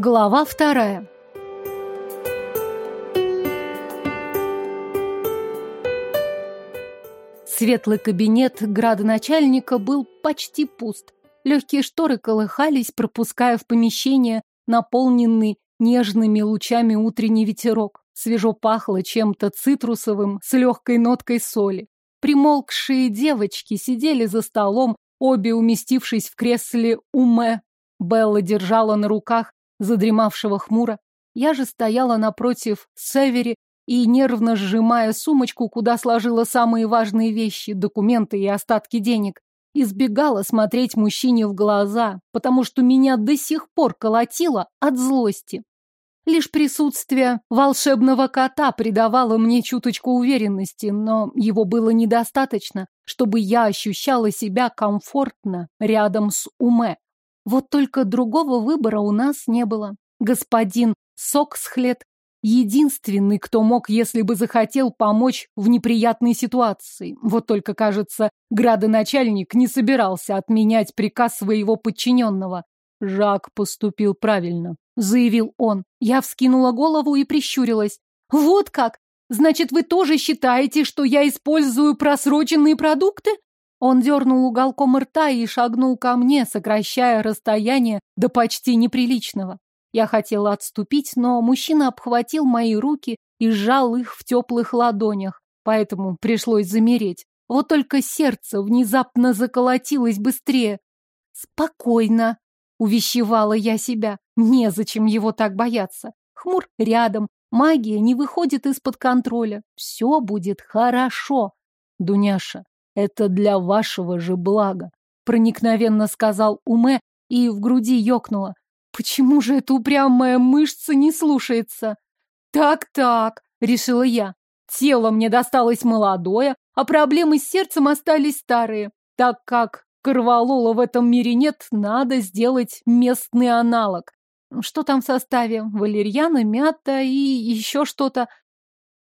Глава вторая. Светлый кабинет градоначальника был почти пуст. Легкие шторы колыхались, пропуская в помещение наполненный нежными лучами утренний ветерок. Свежо пахло чем-то цитрусовым с легкой ноткой соли. Примолкшие девочки сидели за столом, обе уместившись в кресле уме. Белла держала на руках задремавшего хмура. Я же стояла напротив Севери и, нервно сжимая сумочку, куда сложила самые важные вещи, документы и остатки денег, избегала смотреть мужчине в глаза, потому что меня до сих пор колотило от злости. Лишь присутствие волшебного кота придавало мне чуточку уверенности, но его было недостаточно, чтобы я ощущала себя комфортно рядом с Уме. Вот только другого выбора у нас не было. Господин Соксхлет единственный, кто мог, если бы захотел, помочь в неприятной ситуации. Вот только, кажется, градоначальник не собирался отменять приказ своего подчиненного. Жак поступил правильно, заявил он. Я вскинула голову и прищурилась. Вот как? Значит, вы тоже считаете, что я использую просроченные продукты? Он дернул уголком рта и шагнул ко мне, сокращая расстояние до почти неприличного. Я хотела отступить, но мужчина обхватил мои руки и сжал их в теплых ладонях, поэтому пришлось замереть. Вот только сердце внезапно заколотилось быстрее. «Спокойно!» — увещевала я себя. Незачем его так бояться. Хмур рядом, магия не выходит из-под контроля. Все будет хорошо. Дуняша, это для вашего же блага, проникновенно сказал Уме, и в груди ёкнуло. Почему же эта упрямая мышца не слушается? Так-так, решила я. Тело мне досталось молодое, а проблемы с сердцем остались старые. Так как корвалола в этом мире нет, надо сделать местный аналог. Что там в составе? Валерьяна, мята и еще что-то.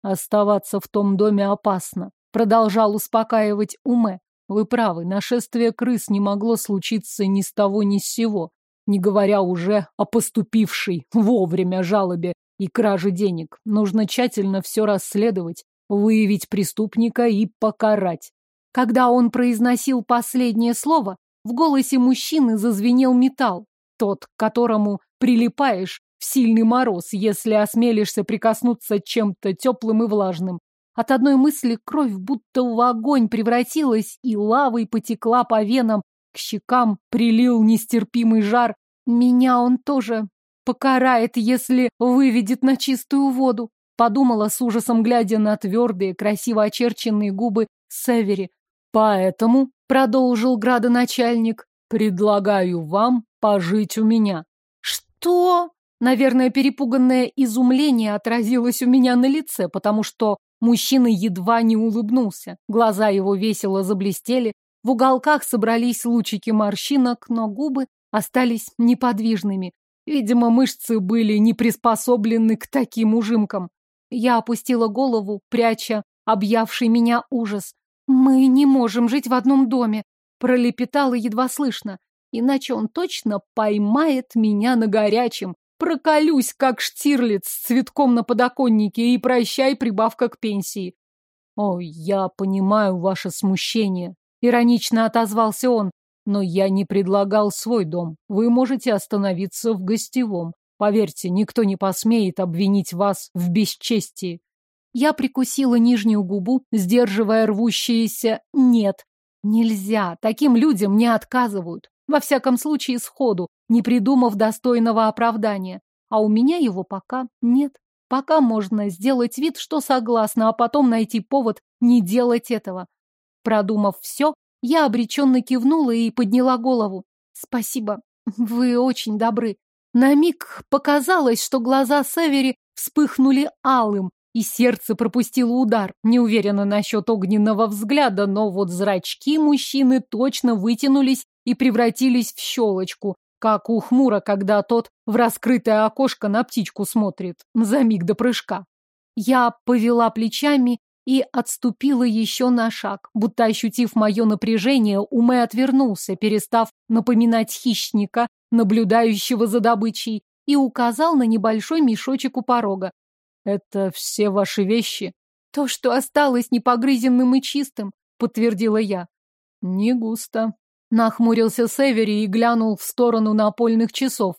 Оставаться в том доме опасно. Продолжал успокаивать Уме. Вы правы, нашествие крыс не могло случиться ни с того ни с сего, не говоря уже о поступившей вовремя жалобе и краже денег. Нужно тщательно все расследовать, выявить преступника и покарать. Когда он произносил последнее слово, в голосе мужчины зазвенел металл, тот, к которому прилипаешь в сильный мороз, если осмелишься прикоснуться чем-то теплым и влажным. От одной мысли кровь будто в огонь превратилась и лавой потекла по венам, к щекам прилил нестерпимый жар. Меня он тоже покарает, если выведет на чистую воду. Подумала с ужасом, глядя на твердые, красиво очерченные губы Севери. Поэтому, продолжил градоначальник, предлагаю вам пожить у меня. Что? Наверное, перепуганное изумление отразилось у меня на лице, потому что Мужчина едва не улыбнулся. Глаза его весело заблестели, в уголках собрались лучики морщинок, но губы остались неподвижными. Видимо, мышцы были не приспособлены к таким ужимкам. Я опустила голову, пряча объявший меня ужас. «Мы не можем жить в одном доме», — пролепетала едва слышно, иначе он точно поймает меня на горячем, Проколюсь, как Штирлиц с цветком на подоконнике, и прощай прибавка к пенсии. Ой, я понимаю ваше смущение, иронично отозвался он, но я не предлагал свой дом. Вы можете остановиться в гостевом. Поверьте, никто не посмеет обвинить вас в бесчестии. Я прикусила нижнюю губу, сдерживая рвущееся «нет». Нельзя, таким людям не отказывают. Во всяком случае, сходу, не придумав достойного оправдания. А у меня его пока нет. Пока можно сделать вид, что согласна, а потом найти повод не делать этого. Продумав все, я обреченно кивнула и подняла голову. Спасибо, вы очень добры. На миг показалось, что глаза Севери вспыхнули алым, и сердце пропустило удар. Не уверена насчет огненного взгляда, но вот зрачки мужчины точно вытянулись и превратились в щелочку, как у хмура, когда тот в раскрытое окошко на птичку смотрит, за миг до прыжка. Я повела плечами и отступила еще на шаг, будто ощутив мое напряжение, Умэ отвернулся, перестав напоминать хищника, наблюдающего за добычей, и указал на небольшой мешочек у порога. «Это все ваши вещи?» «То, что осталось непогрызенным и чистым», — подтвердила я. «Не густо», — нахмурился Севери и глянул в сторону напольных часов.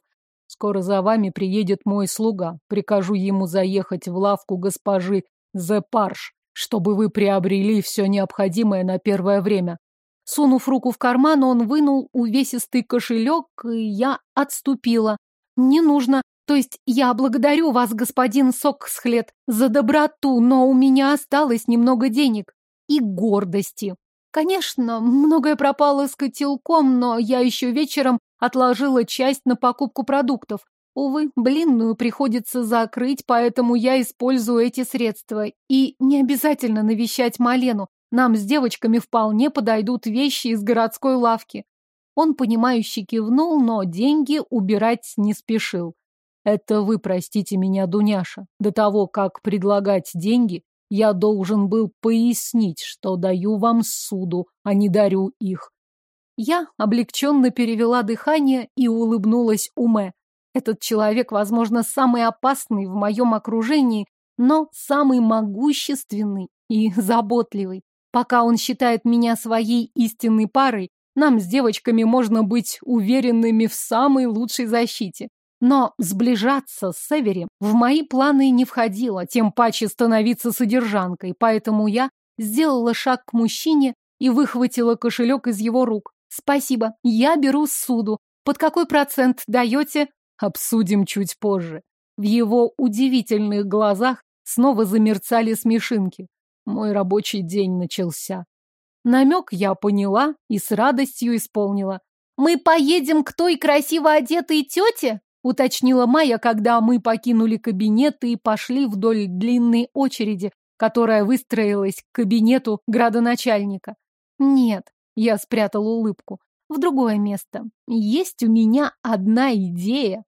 «Скоро за вами приедет мой слуга. Прикажу ему заехать в лавку госпожи Зепарш, чтобы вы приобрели все необходимое на первое время. Сунув руку в карман, он вынул увесистый кошелек, и я отступила. «Не нужно. То есть я благодарю вас, господин Соксхлет, за доброту, но у меня осталось немного денег и гордости. Конечно, многое пропало с котелком, но я еще вечером отложила часть на покупку продуктов. Увы, блинную приходится закрыть, поэтому я использую эти средства. И не обязательно навещать Малену. Нам с девочками вполне подойдут вещи из городской лавки. Он, понимающе кивнул, но деньги убирать не спешил. Это вы простите меня, Дуняша. До того, как предлагать деньги, я должен был пояснить, что даю вам суду, а не дарю их. Я облегченно перевела дыхание и улыбнулась Уме. Этот человек, возможно, самый опасный в моем окружении, но самый могущественный и заботливый. Пока он считает меня своей истинной парой, нам с девочками можно быть уверенными в самой лучшей защите. Но сближаться с Северем в мои планы не входило, тем паче становиться содержанкой, поэтому я сделала шаг к мужчине и выхватила кошелек из его рук. «Спасибо, я беру суду. Под какой процент даете?» «Обсудим чуть позже». В его удивительных глазах снова замерцали смешинки. Мой рабочий день начался. Намек я поняла и с радостью исполнила. «Мы поедем к той красиво одетой тете?» Уточнила Майя, когда мы покинули кабинет и пошли вдоль длинной очереди, которая выстроилась к кабинету градоначальника. «Нет», — я спрятала улыбку, — «в другое место. Есть у меня одна идея».